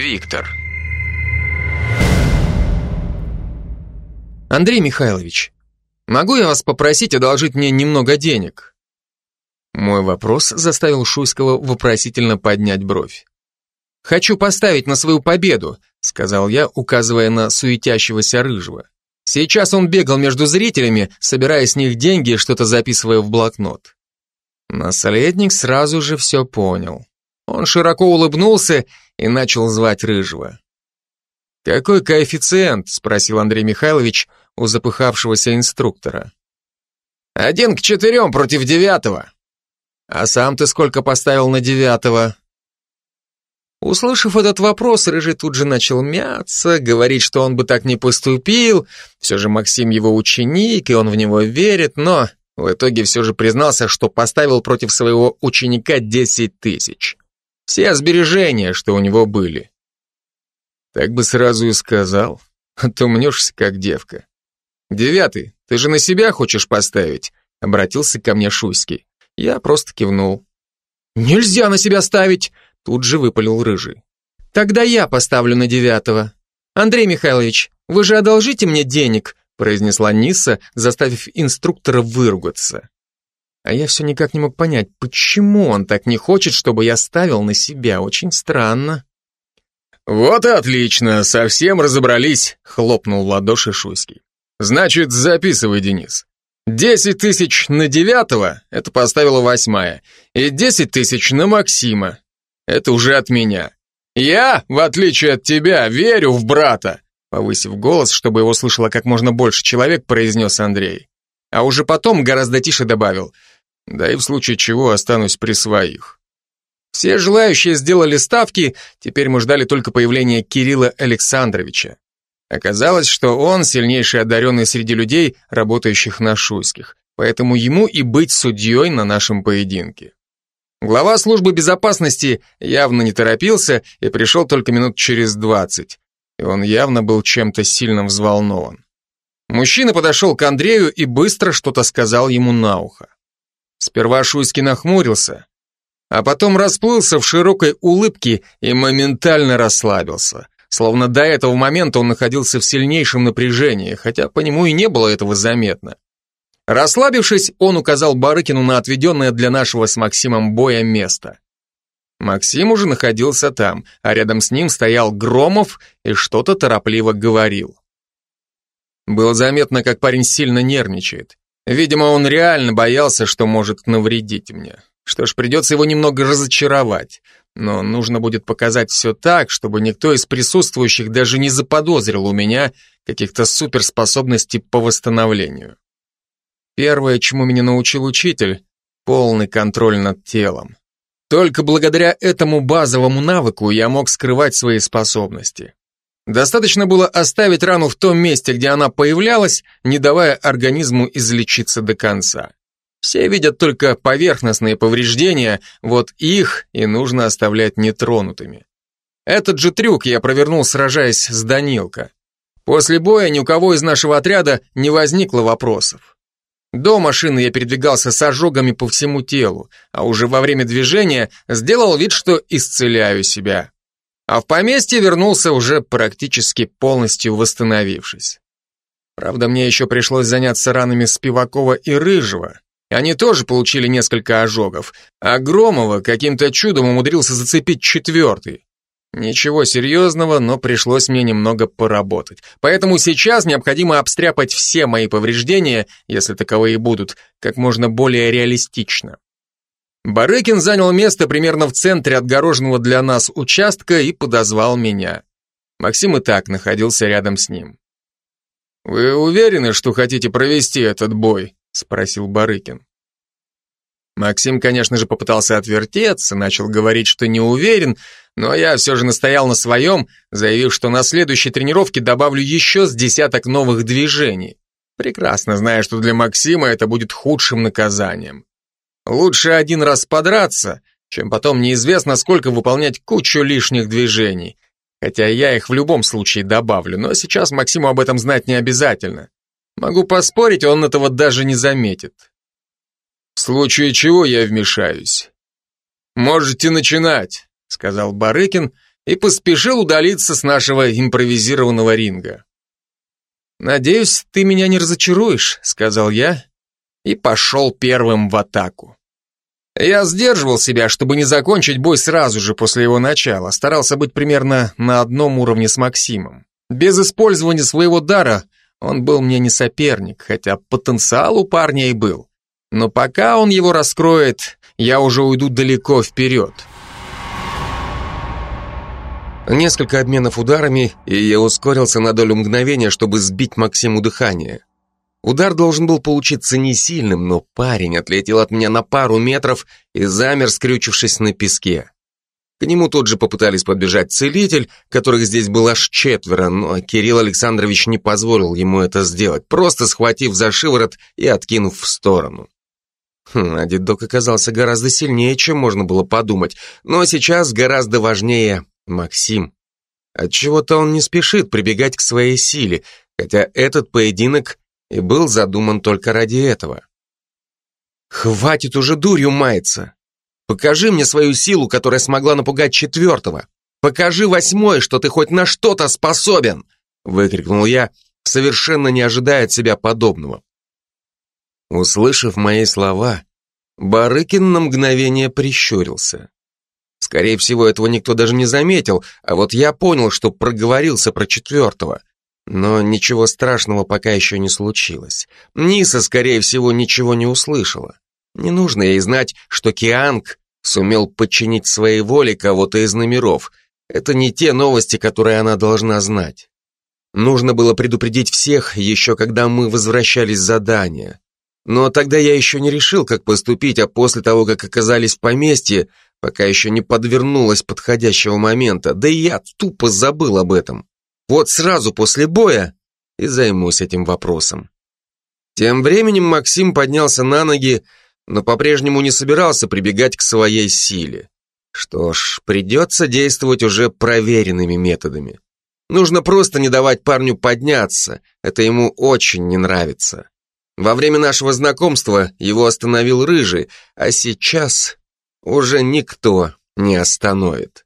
Виктор. Андрей Михайлович, могу я вас попросить одолжить мне немного денег? Мой вопрос заставил Шуйского вопросительно поднять бровь. «Хочу поставить на свою победу», сказал я, указывая на суетящегося рыжего. Сейчас он бегал между зрителями, собирая с них деньги и что-то записывая в блокнот. Наследник сразу же все понял. Он широко улыбнулся и начал звать Рыжего. «Какой коэффициент?» – спросил Андрей Михайлович у запыхавшегося инструктора. «Один к четырем против девятого». «А сам ты сколько поставил на девятого?» Услышав этот вопрос, Рыжий тут же начал мяться, говорить, что он бы так не поступил, все же Максим его ученик, и он в него верит, но в итоге все же признался, что поставил против своего ученика 10 тысяч. Все сбережения, что у него были. Так бы сразу и сказал, а то мнешься, как девка. «Девятый, ты же на себя хочешь поставить?» Обратился ко мне Шуйский. Я просто кивнул. «Нельзя на себя ставить!» Тут же выпалил Рыжий. «Тогда я поставлю на девятого. Андрей Михайлович, вы же одолжите мне денег?» произнесла Ниса, заставив инструктора выругаться. А я все никак не мог понять, почему он так не хочет, чтобы я ставил на себя. Очень странно. «Вот и отлично, совсем разобрались», — хлопнул в ладоши Шуйский. «Значит, записывай, Денис. Десять тысяч на девятого — это поставила восьмая, и десять тысяч на Максима. Это уже от меня. Я, в отличие от тебя, верю в брата», повысив голос, чтобы его слышало как можно больше человек, произнес Андрей. А уже потом гораздо тише добавил, да и в случае чего останусь при своих. Все желающие сделали ставки, теперь мы ждали только появления Кирилла Александровича. Оказалось, что он сильнейший одаренный среди людей, работающих на Шуйских, поэтому ему и быть судьей на нашем поединке. Глава службы безопасности явно не торопился и пришел только минут через двадцать, и он явно был чем-то сильно взволнован. Мужчина подошел к Андрею и быстро что-то сказал ему на ухо. Сперва Шуйский нахмурился, а потом расплылся в широкой улыбке и моментально расслабился. Словно до этого момента он находился в сильнейшем напряжении, хотя по нему и не было этого заметно. Расслабившись, он указал Барыкину на отведенное для нашего с Максимом боя место. Максим уже находился там, а рядом с ним стоял Громов и что-то торопливо говорил. Было заметно, как парень сильно нервничает. Видимо, он реально боялся, что может навредить мне. Что ж, придется его немного разочаровать. Но нужно будет показать все так, чтобы никто из присутствующих даже не заподозрил у меня каких-то суперспособностей по восстановлению. Первое, чему меня научил учитель — полный контроль над телом. Только благодаря этому базовому навыку я мог скрывать свои способности. Достаточно было оставить рану в том месте, где она появлялась, не давая организму излечиться до конца. Все видят только поверхностные повреждения, вот их и нужно оставлять нетронутыми. Этот же трюк я провернул, сражаясь с Данилко. После боя ни у кого из нашего отряда не возникло вопросов. До машины я передвигался с ожогами по всему телу, а уже во время движения сделал вид, что исцеляю себя. А в поместье вернулся уже практически полностью восстановившись. Правда, мне еще пришлось заняться ранами Спивакова и Рыжего. Они тоже получили несколько ожогов, а Громова каким-то чудом умудрился зацепить четвертый. Ничего серьезного, но пришлось мне немного поработать. Поэтому сейчас необходимо обстряпать все мои повреждения, если таковые будут, как можно более реалистично. Барыкин занял место примерно в центре отгороженного для нас участка и подозвал меня. Максим и так находился рядом с ним. «Вы уверены, что хотите провести этот бой?» — спросил Барыкин. Максим, конечно же, попытался отвертеться, начал говорить, что не уверен, но я все же настоял на своем, заявив, что на следующей тренировке добавлю еще с десяток новых движений. Прекрасно зная, что для Максима это будет худшим наказанием. Лучше один раз подраться, чем потом неизвестно сколько выполнять кучу лишних движений. Хотя я их в любом случае добавлю, но сейчас Максиму об этом знать не обязательно. Могу поспорить, он этого даже не заметит. В случае чего я вмешаюсь. Можете начинать, сказал Барыкин и поспешил удалиться с нашего импровизированного ринга. «Надеюсь, ты меня не разочаруешь», — сказал я и пошел первым в атаку. Я сдерживал себя, чтобы не закончить бой сразу же после его начала, старался быть примерно на одном уровне с Максимом. Без использования своего дара он был мне не соперник, хотя потенциал у парня и был. Но пока он его раскроет, я уже уйду далеко вперед. Несколько обменов ударами, и я ускорился на долю мгновения, чтобы сбить Максиму дыхание. Удар должен был получиться не сильным, но парень отлетел от меня на пару метров и замер, скрючившись на песке. К нему тут же попытались подбежать целитель, которых здесь было аж четверо, но Кирилл Александрович не позволил ему это сделать, просто схватив за шиворот и откинув в сторону. Хм, а дедок оказался гораздо сильнее, чем можно было подумать, но сейчас гораздо важнее Максим. Отчего-то он не спешит прибегать к своей силе, хотя этот поединок и был задуман только ради этого. «Хватит уже дурью маяться! Покажи мне свою силу, которая смогла напугать четвертого! Покажи восьмой, что ты хоть на что-то способен!» выкрикнул я, совершенно не ожидая от себя подобного. Услышав мои слова, Барыкин на мгновение прищурился. Скорее всего, этого никто даже не заметил, а вот я понял, что проговорился про четвертого. Но ничего страшного пока еще не случилось. Ниса, скорее всего, ничего не услышала. Не нужно ей знать, что Кианг сумел подчинить своей воле кого-то из номеров. Это не те новости, которые она должна знать. Нужно было предупредить всех, еще когда мы возвращались с задания. Но тогда я еще не решил, как поступить, а после того, как оказались в поместье, пока еще не подвернулось подходящего момента, да и я тупо забыл об этом. Вот сразу после боя и займусь этим вопросом. Тем временем Максим поднялся на ноги, но по-прежнему не собирался прибегать к своей силе. Что ж, придется действовать уже проверенными методами. Нужно просто не давать парню подняться, это ему очень не нравится. Во время нашего знакомства его остановил Рыжий, а сейчас уже никто не остановит.